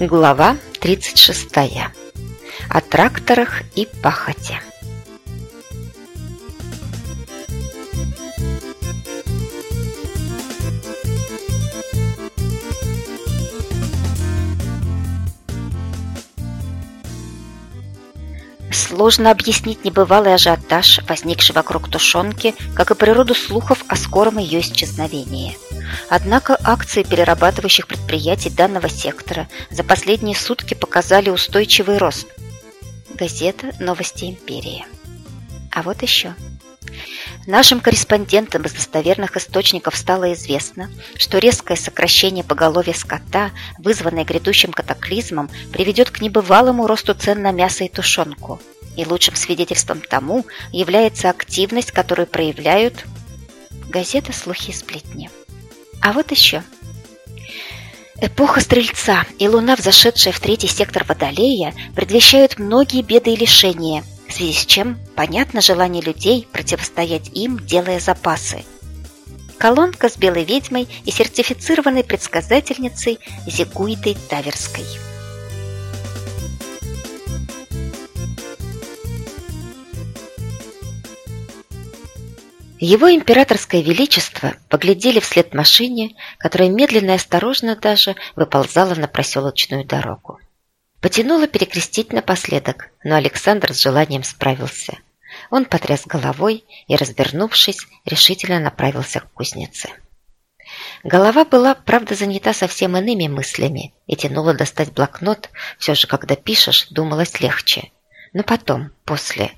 Глава 36. О тракторах и пахоте. Сложно объяснить небывалый ажиотаж, возникший вокруг тушенки, как и природу слухов о скором ее исчезновении. Однако акции перерабатывающих предприятий данного сектора за последние сутки показали устойчивый рост. Газета «Новости империи». А вот еще. Нашим корреспондентам из достоверных источников стало известно, что резкое сокращение поголовья скота, вызванное грядущим катаклизмом, приведет к небывалому росту цен на мясо и тушенку. И лучшим свидетельством тому является активность, которую проявляют газета «Слухи и сплетни». А вот еще. Эпоха Стрельца и Луна, взошедшая в третий сектор Водолея, предвещают многие беды и лишения, в связи с чем понятно желание людей противостоять им, делая запасы. Колонка с белой ведьмой и сертифицированной предсказательницей Зигуидой Таверской. Его императорское величество поглядели вслед машине, которая медленно и осторожно даже выползала на проселочную дорогу. Потянуло перекрестить напоследок, но Александр с желанием справился. Он потряс головой и, развернувшись, решительно направился к кузнице. Голова была, правда, занята совсем иными мыслями и тянула достать блокнот, все же, когда пишешь, думалось легче. Но потом, после.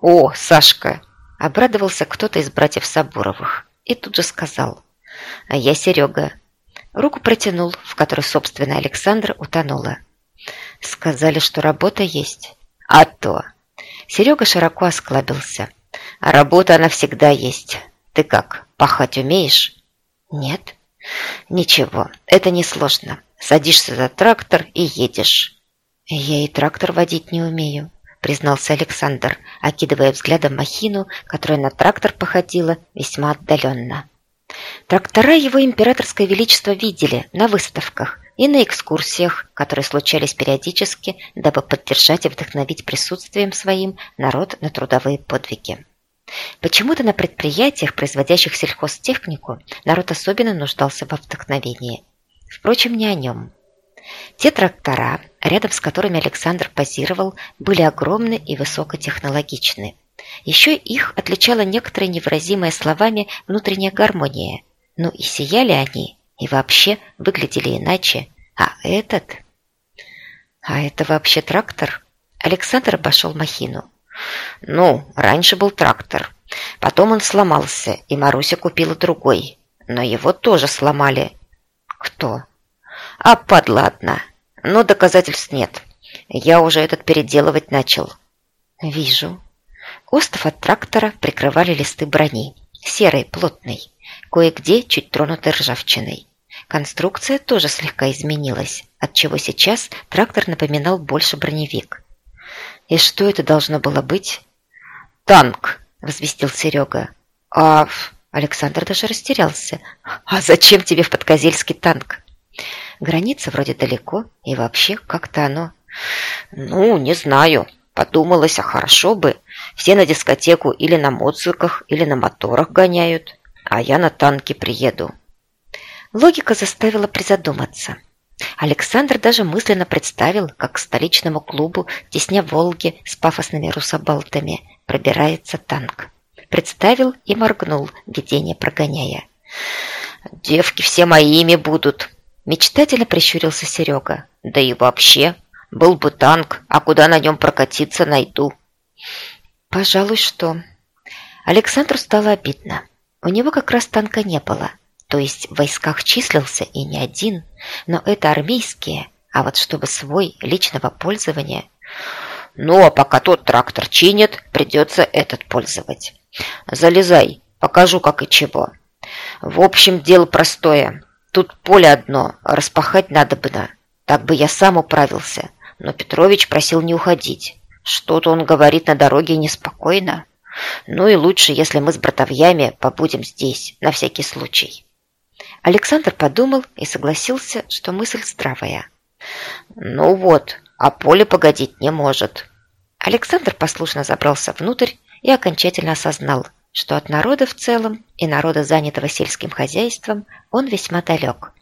«О, Сашка, Обрадовался кто-то из братьев Сабуровых и тут же сказал «А я Серега». Руку протянул, в которой, собственно, Александр утонула. Сказали, что работа есть. А то. Серега широко осклабился. А работа она всегда есть. Ты как, пахать умеешь? Нет. Ничего, это несложно. Садишься за трактор и едешь. Я и трактор водить не умею признался Александр, окидывая взглядом махину, которая на трактор походила весьма отдаленно. Трактора его императорское величество видели на выставках и на экскурсиях, которые случались периодически, дабы поддержать и вдохновить присутствием своим народ на трудовые подвиги. Почему-то на предприятиях, производящих сельхозтехнику, народ особенно нуждался во вдохновении. Впрочем, не о нем. Те трактора, рядом с которыми Александр позировал, были огромны и высокотехнологичны. Еще их отличала некоторая невыразимая словами внутренняя гармония. Ну и сияли они, и вообще выглядели иначе. А этот... А это вообще трактор? Александр обошел махину. Ну, раньше был трактор. Потом он сломался, и Маруся купила другой. Но его тоже сломали. Кто? А падла одна. Но доказательств нет. Я уже этот переделывать начал. Вижу. Остов от трактора прикрывали листы брони. Серой, плотной. Кое-где чуть тронутой ржавчиной. Конструкция тоже слегка изменилась, отчего сейчас трактор напоминал больше броневик. «И что это должно было быть?» «Танк!» – возвестил Серега. «А...» – Александр даже растерялся. «А зачем тебе в Подкозельский танк?» Граница вроде далеко, и вообще как-то оно... Ну, не знаю. Подумалось, а хорошо бы. Все на дискотеку или на моциках, или на моторах гоняют, а я на танке приеду. Логика заставила призадуматься. Александр даже мысленно представил, как к столичному клубу, тесня Волги с пафосными русобалтами, пробирается танк. Представил и моргнул, видение прогоняя. «Девки все моими будут», Мечтательно прищурился Серега. Да и вообще, был бы танк, а куда на нем прокатиться найду. Пожалуй, что. Александру стало обидно. У него как раз танка не было. То есть в войсках числился и не один, но это армейские, а вот чтобы свой личного пользования... Ну, а пока тот трактор чинит, придется этот пользовать. Залезай, покажу как и чего. В общем, дело простое. Тут поле одно, распахать надо бы, да. Так бы я сам управился. Но Петрович просил не уходить. Что-то он говорит на дороге неспокойно. Ну и лучше, если мы с братовьями побудем здесь, на всякий случай. Александр подумал и согласился, что мысль здравая. Ну вот, а поле погодить не может. Александр послушно забрался внутрь и окончательно осознал, что от народа в целом и народа, занятого сельским хозяйством, он весьма далек.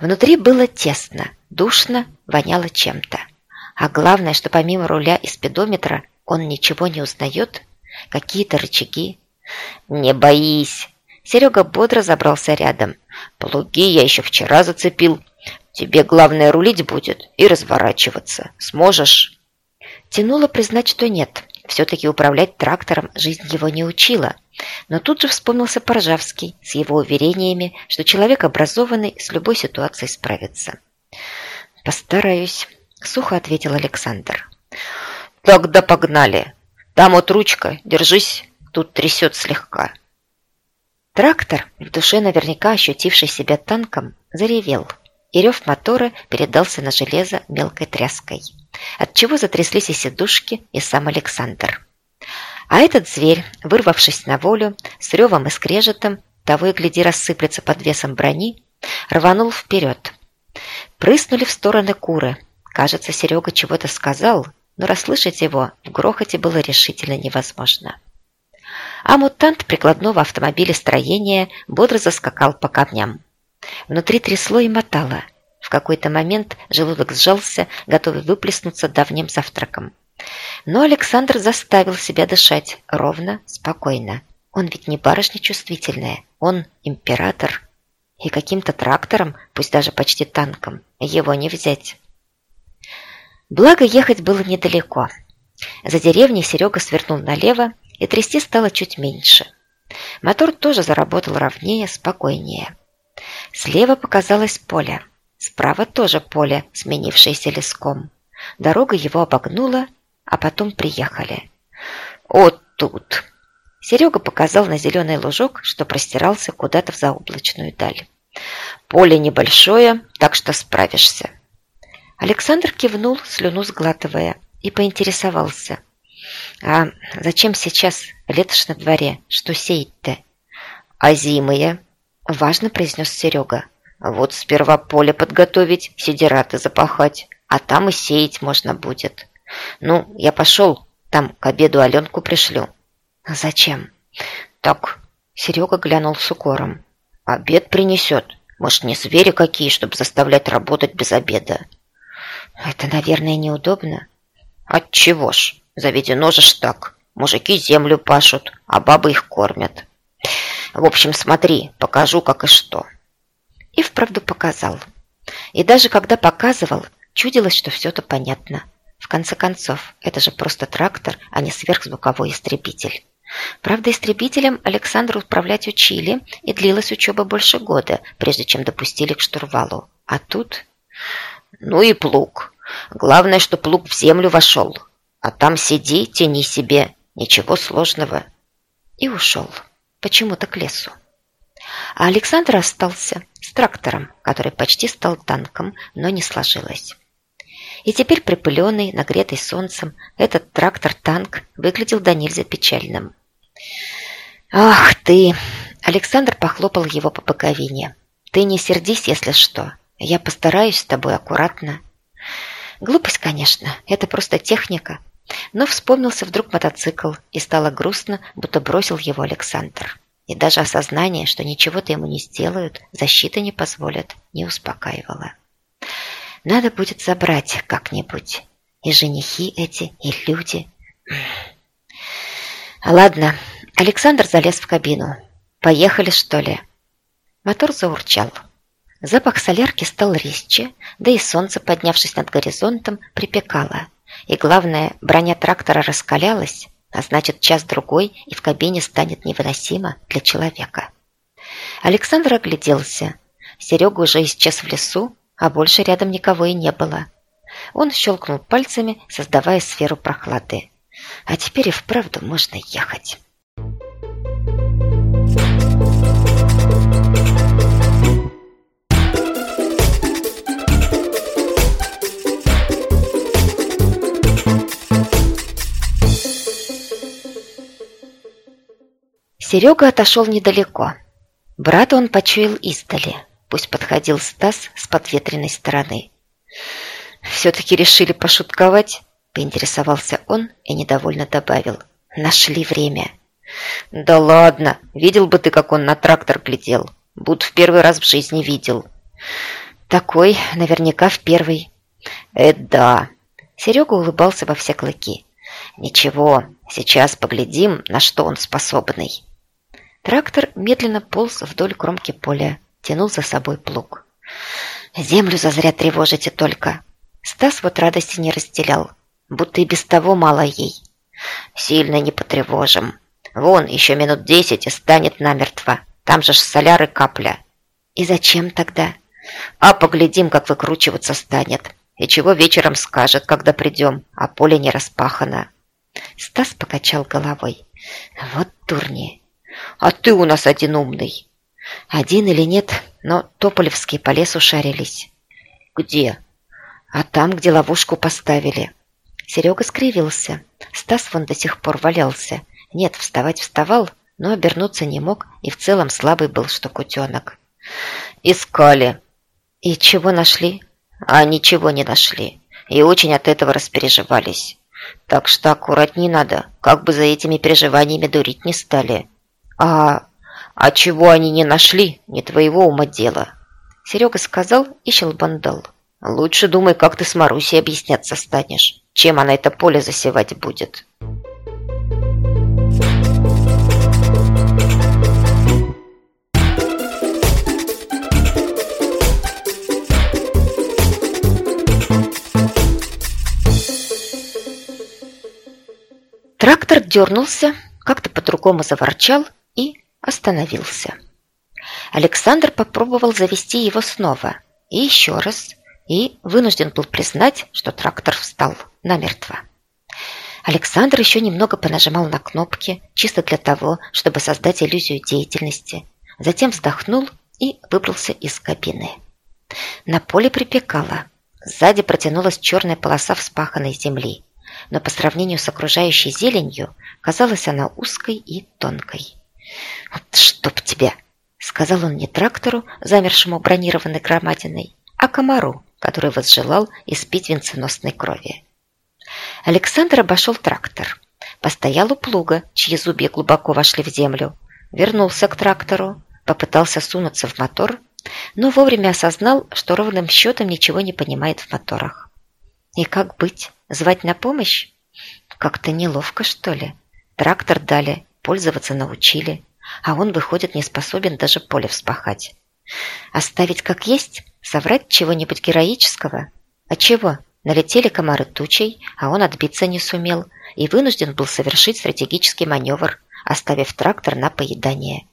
Внутри было тесно, душно, воняло чем-то. А главное, что помимо руля и спидометра он ничего не узнает, какие-то рычаги. «Не боись!» Серега бодро забрался рядом. «Плуги я еще вчера зацепил. Тебе главное рулить будет и разворачиваться. Сможешь?» Тянуло признать, что нет. Все-таки управлять трактором жизнь его не учила. Но тут же вспомнился Поржавский с его уверениями, что человек образованный с любой ситуацией справится. «Постараюсь», — сухо ответил Александр. «Тогда погнали. Там вот ручка, держись, тут трясет слегка». Трактор, в душе наверняка ощутивший себя танком, заревел, и рев мотора передался на железо мелкой тряской, отчего затряслись и сидушки, и сам Александр. А этот зверь, вырвавшись на волю, с ревом и скрежетом, того и гляди рассыплется под весом брони, рванул вперед. Прыснули в стороны куры. Кажется, Серега чего-то сказал, но расслышать его в грохоте было решительно невозможно. А мутант прикладного автомобиля строения бодро заскакал по камням. Внутри трясло и мотало. В какой-то момент желудок сжался, готовый выплеснуться давним завтраком. Но Александр заставил себя дышать ровно, спокойно. Он ведь не барышня чувствительная, он император. И каким-то трактором, пусть даже почти танком, его не взять. Благо, ехать было недалеко. За деревней Серега свернул налево, и трясти стало чуть меньше. Мотор тоже заработал ровнее, спокойнее. Слева показалось поле. Справа тоже поле, сменившееся леском. Дорога его обогнула, а потом приехали. «Вот тут!» Серега показал на зеленый лужок, что простирался куда-то в заоблачную даль. «Поле небольшое, так что справишься». Александр кивнул, слюну сглатывая, и поинтересовался. «А зачем сейчас? Лето ж на дворе. Что сеять-то?» «А зимые?» – важно произнес Серега. «Вот сперва поле подготовить, сидираты запахать, а там и сеять можно будет». «Ну, я пошел, там к обеду Аленку пришлю». «А «Зачем?» «Так», — Серега глянул с укором. «Обед принесет. Может, не звери какие, чтобы заставлять работать без обеда?» «Это, наверное, неудобно». «Отчего ж? Заведено же ж так. Мужики землю пашут, а бабы их кормят. В общем, смотри, покажу, как и что». И вправду показал. И даже когда показывал, чудилось, что все-то понятно. В конце концов, это же просто трактор, а не сверхзвуковой истребитель. Правда, истребителем Александра управлять учили, и длилась учеба больше года, прежде чем допустили к штурвалу. А тут... Ну и плуг. Главное, что плуг в землю вошел. А там сиди, тяни себе. Ничего сложного. И ушел. Почему-то к лесу. А Александр остался с трактором, который почти стал танком, но не сложилось. И теперь припыленный, нагретый солнцем, этот трактор-танк выглядел до нельзя печальным. «Ах ты!» Александр похлопал его по боковине. «Ты не сердись, если что. Я постараюсь с тобой аккуратно». Глупость, конечно, это просто техника. Но вспомнился вдруг мотоцикл, и стало грустно, будто бросил его Александр. И даже осознание, что ничего-то ему не сделают, защиты не позволят, не успокаивало. Надо будет забрать как-нибудь. И женихи эти, и люди. Ладно, Александр залез в кабину. Поехали, что ли? Мотор заурчал. Запах солярки стал резче, да и солнце, поднявшись над горизонтом, припекало. И главное, броня трактора раскалялась, а значит, час-другой и в кабине станет невыносимо для человека. Александр огляделся. Серега уже исчез в лесу, а больше рядом никого и не было. Он щелкнул пальцами, создавая сферу прохлады. А теперь и вправду можно ехать. Серега отошел недалеко. Брата он почуял издали – Пусть подходил Стас с подветренной стороны. «Все-таки решили пошутковать?» – поинтересовался он и недовольно добавил. «Нашли время». «Да ладно! Видел бы ты, как он на трактор глядел. Будто в первый раз в жизни видел». «Такой наверняка в первый». «Это да!» Серега улыбался во все клыки. «Ничего, сейчас поглядим, на что он способный». Трактор медленно полз вдоль кромки поля, тянул за собой плуг. «Землю зазря тревожите только!» Стас вот радости не разделял, будто и без того мало ей. «Сильно не потревожим. Вон, еще минут десять и станет намертво. Там же ж соляры капля». «И зачем тогда?» «А поглядим, как выкручиваться станет. И чего вечером скажет, когда придем, а поле не распахано». Стас покачал головой. «Вот турни. А ты у нас один умный». «Один или нет, но Тополевские по лесу шарились». «Где?» «А там, где ловушку поставили». Серега скривился. Стас вон до сих пор валялся. Нет, вставать вставал, но обернуться не мог и в целом слабый был, что кутенок. «Искали». «И чего нашли?» «А ничего не нашли. И очень от этого распереживались. Так что аккуратней надо, как бы за этими переживаниями дурить не стали». «А... а чего они не нашли, не твоего ума дело». Серега сказал и щелбандал. «Лучше думай, как ты с Марусей объясняться станешь, чем она это поле засевать будет». Трактор дернулся, как-то по-другому заворчал остановился. Александр попробовал завести его снова, и еще раз, и вынужден был признать, что трактор встал намертво. Александр еще немного понажимал на кнопки, чисто для того, чтобы создать иллюзию деятельности. Затем вздохнул и выбрался из кабины. На поле припекало. Сзади протянулась черная полоса вспаханной земли но по сравнению с окружающей зеленью казалась она узкой и тонкой. «Вот чтоб тебя!» — сказал он не трактору, замершему бронированной громадиной, а комару, который возжелал испить венценосной крови. Александр обошел трактор, постоял у плуга, чьи зубья глубоко вошли в землю, вернулся к трактору, попытался сунуться в мотор, но вовремя осознал, что ровным счетом ничего не понимает в моторах. И как быть? Звать на помощь? Как-то неловко, что ли. Трактор дали, пользоваться научили, а он, выходит, не способен даже поле вспахать. Оставить как есть? Соврать чего-нибудь героического? А чего? Налетели комары тучей, а он отбиться не сумел и вынужден был совершить стратегический маневр, оставив трактор на поедание.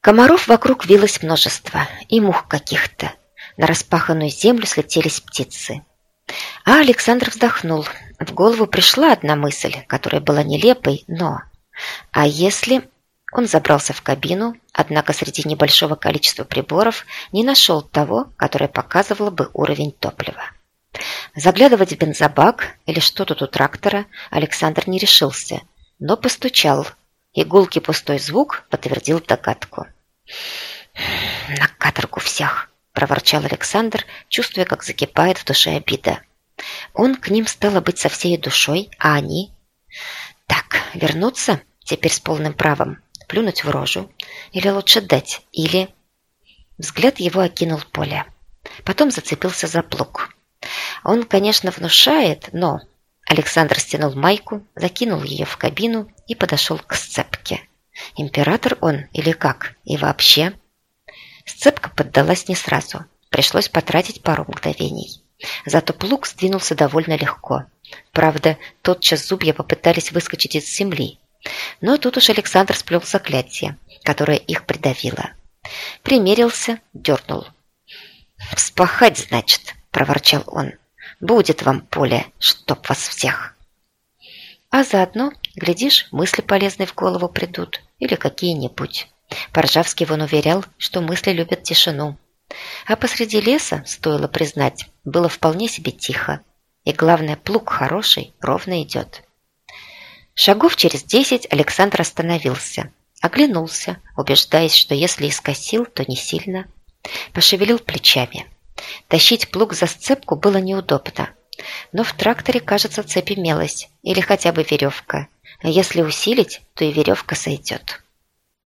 Комаров вокруг вилось множество, и мух каких-то. На распаханную землю слетелись птицы. А Александр вздохнул. В голову пришла одна мысль, которая была нелепой, но... А если... Он забрался в кабину, однако среди небольшого количества приборов не нашел того, которое показывало бы уровень топлива. Заглядывать в бензобак или что тут у трактора Александр не решился, но постучал. Игулки пустой звук подтвердил догадку. «На каторгу всех!» – проворчал Александр, чувствуя, как закипает в душе обида. Он к ним стало быть со всей душой, а они... Так, вернуться теперь с полным правом, плюнуть в рожу, или лучше дать, или... Взгляд его окинул поле. Потом зацепился за плуг. Он, конечно, внушает, но... Александр стянул майку, закинул ее в кабину и подошел к сцепке. Император он или как? И вообще... Сцепка поддалась не сразу. Пришлось потратить пару мгновений. Зато плуг сдвинулся довольно легко. Правда, тотчас зубья попытались выскочить из земли. Но тут уж Александр сплел заклятие, которое их придавило. Примерился, дернул. «Вспахать, значит», – проворчал он. «Будет вам поле, чтоб вас всех». А заодно, глядишь, мысли полезные в голову придут или какие-нибудь. Поржавский вон уверял, что мысли любят тишину. А посреди леса, стоило признать, было вполне себе тихо. И главное, плуг хороший, ровно идет. Шагов через десять Александр остановился. Оглянулся, убеждаясь, что если и скосил, то не сильно. Пошевелил плечами. Тащить плуг за сцепку было неудобно. Но в тракторе, кажется, цепь имелась, или хотя бы веревка. А если усилить, то и веревка сойдет.